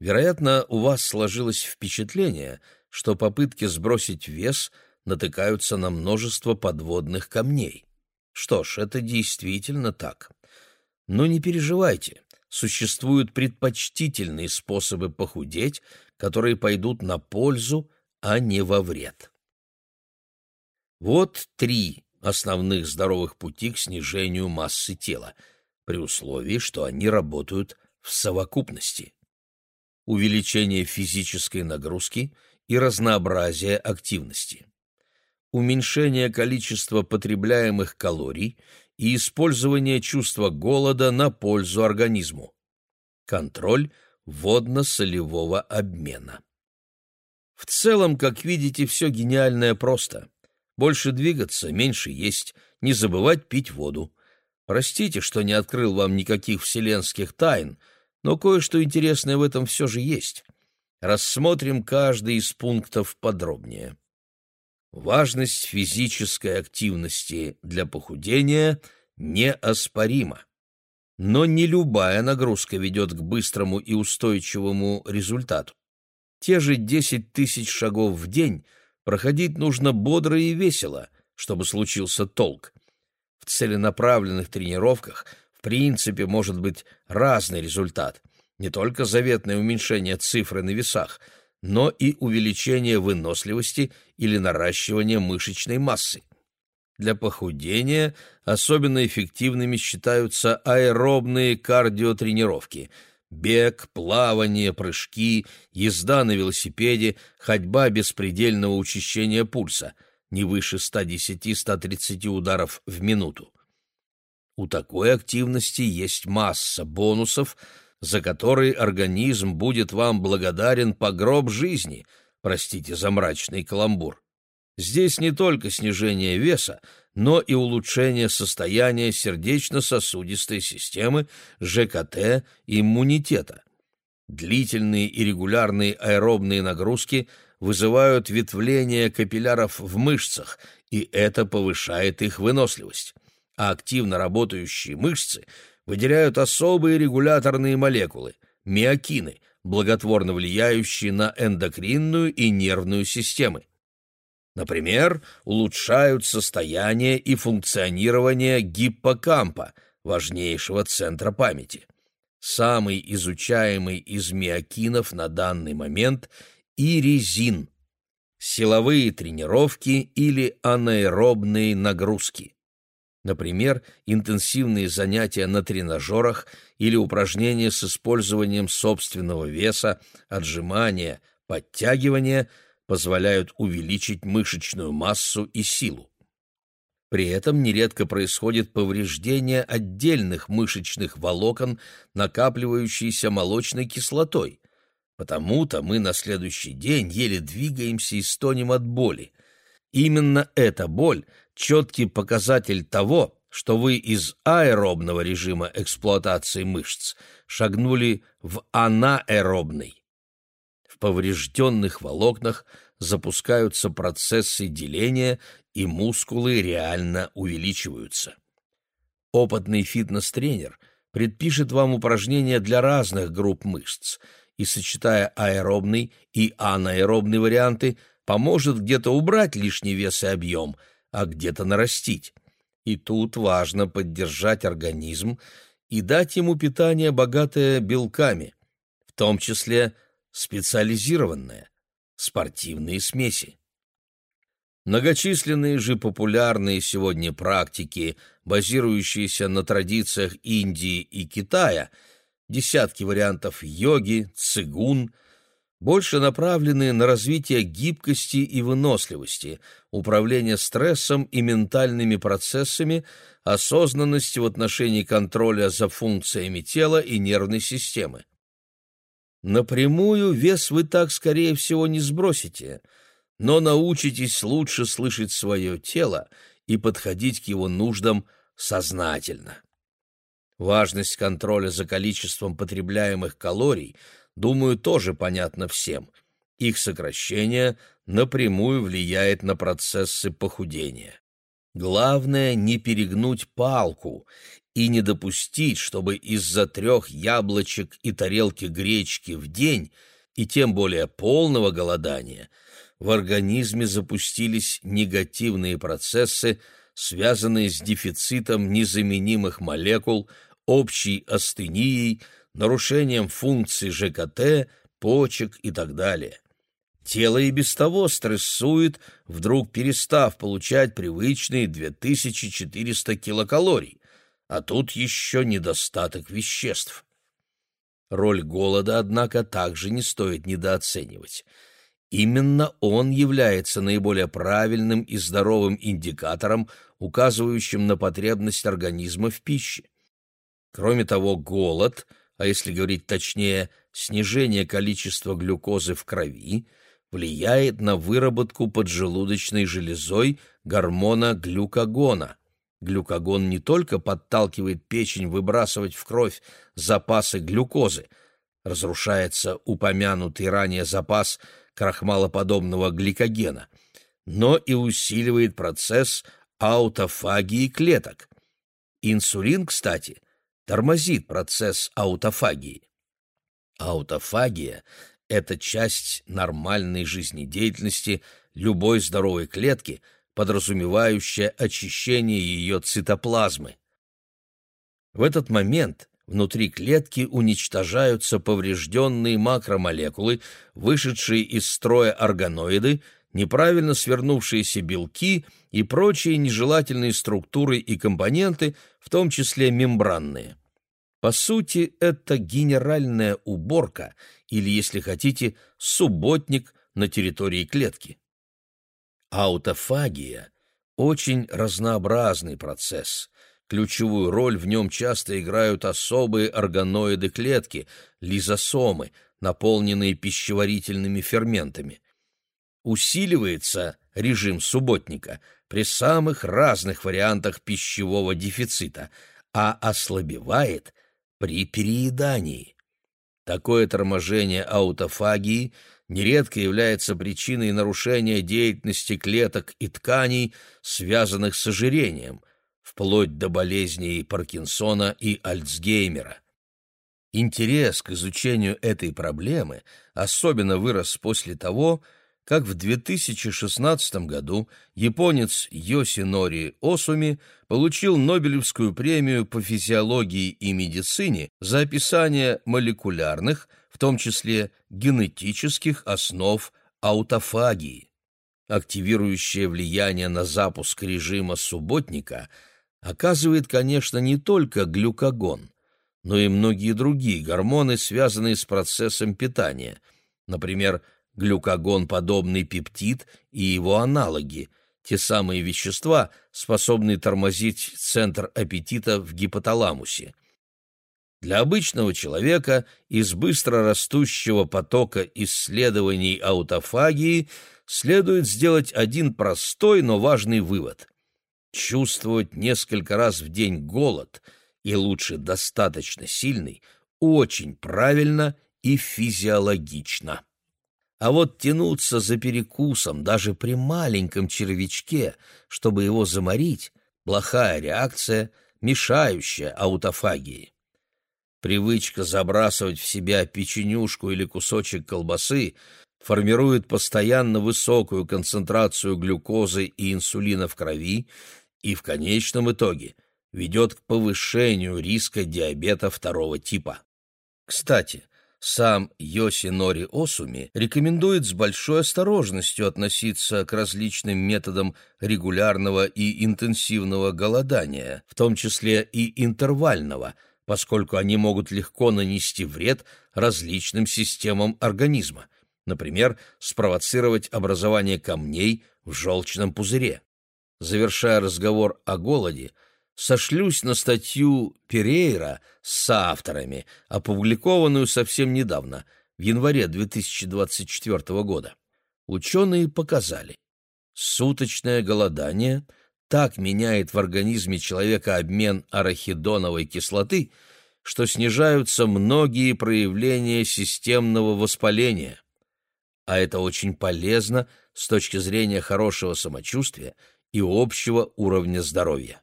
Вероятно, у вас сложилось впечатление, что попытки сбросить вес натыкаются на множество подводных камней. Что ж, это действительно так. Но не переживайте, существуют предпочтительные способы похудеть, которые пойдут на пользу, а не во вред. Вот три основных здоровых пути к снижению массы тела – при условии, что они работают в совокупности. Увеличение физической нагрузки и разнообразие активности. Уменьшение количества потребляемых калорий и использование чувства голода на пользу организму. Контроль водно-солевого обмена. В целом, как видите, все гениальное просто. Больше двигаться, меньше есть, не забывать пить воду. Простите, что не открыл вам никаких вселенских тайн, но кое-что интересное в этом все же есть. Рассмотрим каждый из пунктов подробнее. Важность физической активности для похудения неоспорима. Но не любая нагрузка ведет к быстрому и устойчивому результату. Те же 10 тысяч шагов в день проходить нужно бодро и весело, чтобы случился толк. В целенаправленных тренировках в принципе может быть разный результат. Не только заветное уменьшение цифры на весах, но и увеличение выносливости или наращивание мышечной массы. Для похудения особенно эффективными считаются аэробные кардиотренировки – бег, плавание, прыжки, езда на велосипеде, ходьба без предельного учащения пульса – не выше 110-130 ударов в минуту. У такой активности есть масса бонусов, за которые организм будет вам благодарен по гроб жизни, простите за мрачный каламбур. Здесь не только снижение веса, но и улучшение состояния сердечно-сосудистой системы, ЖКТ иммунитета. Длительные и регулярные аэробные нагрузки вызывают ветвление капилляров в мышцах, и это повышает их выносливость. А активно работающие мышцы выделяют особые регуляторные молекулы – миокины, благотворно влияющие на эндокринную и нервную системы. Например, улучшают состояние и функционирование гиппокампа, важнейшего центра памяти. Самый изучаемый из миокинов на данный момент – иризин – силовые тренировки или анаэробные нагрузки. Например, интенсивные занятия на тренажерах или упражнения с использованием собственного веса, отжимания, подтягивания позволяют увеличить мышечную массу и силу. При этом нередко происходит повреждение отдельных мышечных волокон, накапливающейся молочной кислотой. Потому-то мы на следующий день еле двигаемся и стонем от боли. Именно эта боль – четкий показатель того, что вы из аэробного режима эксплуатации мышц шагнули в анаэробный. В поврежденных волокнах запускаются процессы деления, и мускулы реально увеличиваются. Опытный фитнес-тренер предпишет вам упражнения для разных групп мышц и, сочетая аэробный и анаэробный варианты, поможет где-то убрать лишний вес и объем, а где-то нарастить. И тут важно поддержать организм и дать ему питание, богатое белками, в том числе специализированное, спортивные смеси. Многочисленные же популярные сегодня практики, базирующиеся на традициях Индии и Китая, десятки вариантов йоги, цигун, больше направлены на развитие гибкости и выносливости, управление стрессом и ментальными процессами, осознанности в отношении контроля за функциями тела и нервной системы. Напрямую вес вы так, скорее всего, не сбросите, но научитесь лучше слышать свое тело и подходить к его нуждам сознательно. Важность контроля за количеством потребляемых калорий – думаю, тоже понятно всем. Их сокращение напрямую влияет на процессы похудения. Главное не перегнуть палку и не допустить, чтобы из-за трех яблочек и тарелки гречки в день, и тем более полного голодания, в организме запустились негативные процессы, связанные с дефицитом незаменимых молекул, общей астенией, нарушением функций ЖКТ, почек и так далее. Тело и без того стрессует, вдруг перестав получать привычные 2400 килокалорий, а тут еще недостаток веществ. Роль голода, однако, также не стоит недооценивать. Именно он является наиболее правильным и здоровым индикатором, указывающим на потребность организма в пище. Кроме того, голод – а если говорить точнее, снижение количества глюкозы в крови, влияет на выработку поджелудочной железой гормона глюкагона. Глюкагон не только подталкивает печень выбрасывать в кровь запасы глюкозы, разрушается упомянутый ранее запас крахмалоподобного гликогена, но и усиливает процесс аутофагии клеток. Инсулин, кстати, тормозит процесс аутофагии. Аутофагия – это часть нормальной жизнедеятельности любой здоровой клетки, подразумевающая очищение ее цитоплазмы. В этот момент внутри клетки уничтожаются поврежденные макромолекулы, вышедшие из строя органоиды, неправильно свернувшиеся белки и прочие нежелательные структуры и компоненты, в том числе мембранные. По сути, это генеральная уборка или, если хотите, субботник на территории клетки. Аутофагия – очень разнообразный процесс. Ключевую роль в нем часто играют особые органоиды клетки – лизосомы, наполненные пищеварительными ферментами усиливается режим субботника при самых разных вариантах пищевого дефицита, а ослабевает при переедании. Такое торможение аутофагии нередко является причиной нарушения деятельности клеток и тканей, связанных с ожирением, вплоть до болезней Паркинсона и Альцгеймера. Интерес к изучению этой проблемы особенно вырос после того, как в 2016 году японец Йосинори Осуми получил Нобелевскую премию по физиологии и медицине за описание молекулярных, в том числе генетических основ аутофагии. Активирующее влияние на запуск режима субботника оказывает, конечно, не только глюкагон, но и многие другие гормоны, связанные с процессом питания, например, глюкагон-подобный пептид и его аналоги, те самые вещества, способные тормозить центр аппетита в гипоталамусе. Для обычного человека из быстро растущего потока исследований аутофагии следует сделать один простой, но важный вывод. Чувствовать несколько раз в день голод, и лучше достаточно сильный, очень правильно и физиологично. А вот тянуться за перекусом даже при маленьком червячке, чтобы его заморить, плохая реакция, мешающая аутофагии. Привычка забрасывать в себя печенюшку или кусочек колбасы формирует постоянно высокую концентрацию глюкозы и инсулина в крови и в конечном итоге ведет к повышению риска диабета второго типа. Кстати, сам Йосинори Осуми рекомендует с большой осторожностью относиться к различным методам регулярного и интенсивного голодания, в том числе и интервального, поскольку они могут легко нанести вред различным системам организма, например, спровоцировать образование камней в желчном пузыре. Завершая разговор о голоде, сошлюсь на статью Перейра с соавторами, опубликованную совсем недавно, в январе 2024 года. Ученые показали, суточное голодание так меняет в организме человека обмен арахидоновой кислоты, что снижаются многие проявления системного воспаления. А это очень полезно с точки зрения хорошего самочувствия и общего уровня здоровья.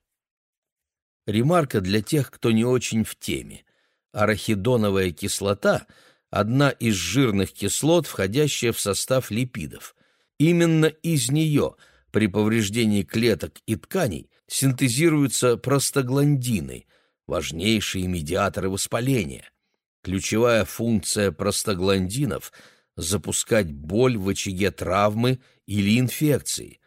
Ремарка для тех, кто не очень в теме. Арахидоновая кислота – одна из жирных кислот, входящая в состав липидов. Именно из нее при повреждении клеток и тканей синтезируются простагландины, важнейшие медиаторы воспаления. Ключевая функция простагландинов – запускать боль в очаге травмы или инфекции.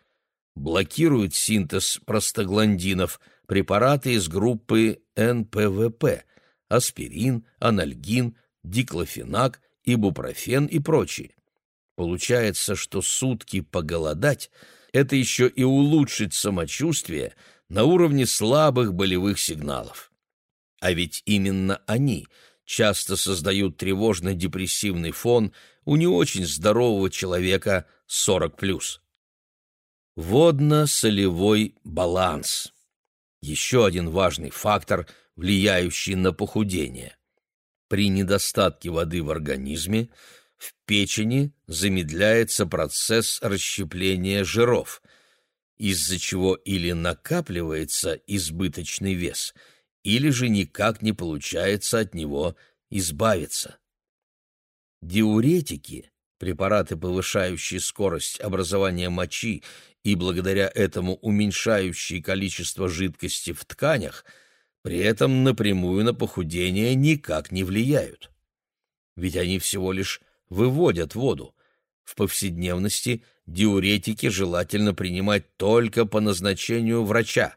Блокирует синтез простагландинов – препараты из группы НПВП – аспирин, анальгин, диклофенак, ибупрофен и прочие. Получается, что сутки поголодать – это еще и улучшить самочувствие на уровне слабых болевых сигналов. А ведь именно они часто создают тревожно-депрессивный фон у не очень здорового человека 40+. Водно-солевой баланс еще один важный фактор, влияющий на похудение. При недостатке воды в организме в печени замедляется процесс расщепления жиров, из-за чего или накапливается избыточный вес, или же никак не получается от него избавиться. Диуретики препараты, повышающие скорость образования мочи и благодаря этому уменьшающие количество жидкости в тканях, при этом напрямую на похудение никак не влияют. Ведь они всего лишь выводят воду. В повседневности диуретики желательно принимать только по назначению врача,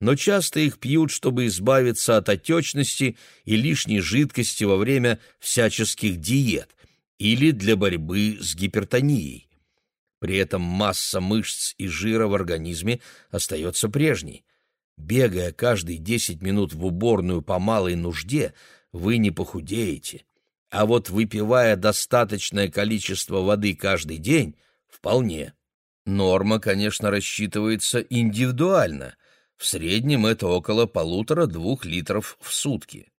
но часто их пьют, чтобы избавиться от отечности и лишней жидкости во время всяческих диет – или для борьбы с гипертонией. При этом масса мышц и жира в организме остается прежней. Бегая каждые 10 минут в уборную по малой нужде, вы не похудеете. А вот выпивая достаточное количество воды каждый день – вполне. Норма, конечно, рассчитывается индивидуально. В среднем это около полутора-двух литров в сутки.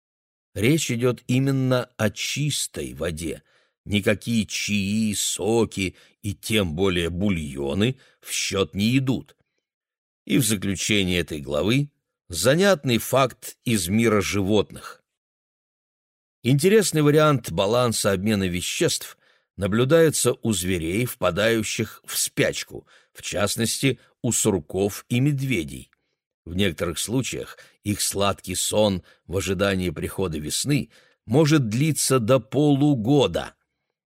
Речь идет именно о чистой воде – Никакие чаи, соки и тем более бульоны в счет не идут. И в заключение этой главы занятный факт из мира животных. Интересный вариант баланса обмена веществ наблюдается у зверей, впадающих в спячку, в частности, у сурков и медведей. В некоторых случаях их сладкий сон в ожидании прихода весны может длиться до полугода.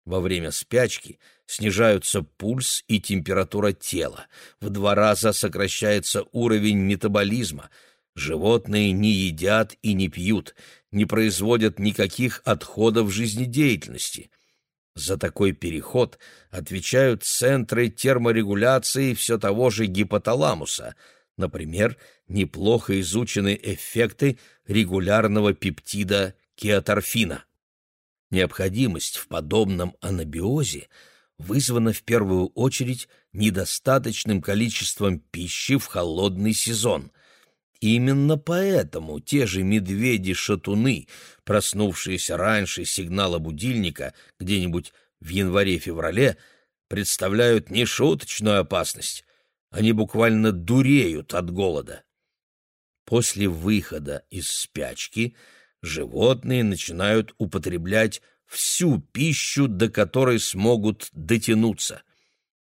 Во время спячки снижаются пульс и температура тела, в два раза сокращается уровень метаболизма, животные не едят и не пьют, не производят никаких отходов жизнедеятельности. За такой переход отвечают центры терморегуляции все того же гипоталамуса, например, неплохо изучены эффекты регулярного пептида кеоторфина. Необходимость в подобном анабиозе вызвана в первую очередь недостаточным количеством пищи в холодный сезон. Именно поэтому те же медведи-шатуны, проснувшиеся раньше сигнала будильника где-нибудь в январе-феврале, представляют нешуточную опасность. Они буквально дуреют от голода. После выхода из спячки животные начинают употреблять всю пищу, до которой смогут дотянуться.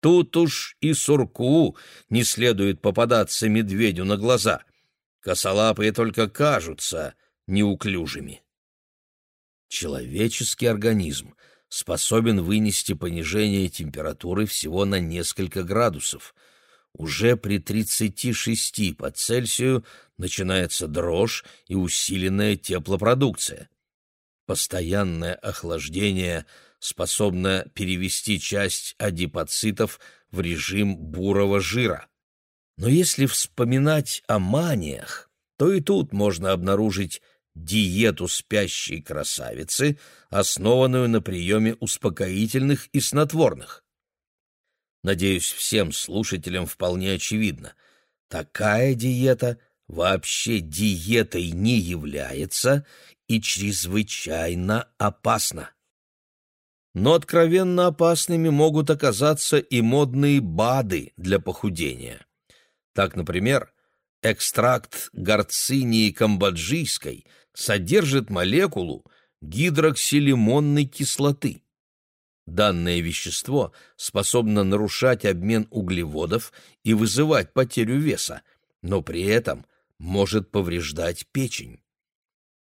Тут уж и сурку не следует попадаться медведю на глаза. Косолапые только кажутся неуклюжими. Человеческий организм способен вынести понижение температуры всего на несколько градусов. Уже при 36 по Цельсию начинается дрожь и усиленная теплопродукция. Постоянное охлаждение способно перевести часть адипоцитов в режим бурого жира. Но если вспоминать о маниях, то и тут можно обнаружить диету спящей красавицы, основанную на приеме успокоительных и снотворных. Надеюсь, всем слушателям вполне очевидно. Такая диета вообще диетой не является и чрезвычайно опасна. Но откровенно опасными могут оказаться и модные БАДы для похудения. Так, например, экстракт горцинии камбоджийской содержит молекулу гидроксилимонной кислоты. Данное вещество способно нарушать обмен углеводов и вызывать потерю веса, но при этом может повреждать печень.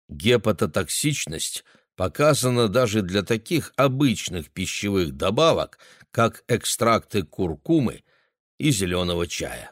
Гепатотоксичность показана даже для таких обычных пищевых добавок, как экстракты куркумы и зеленого чая.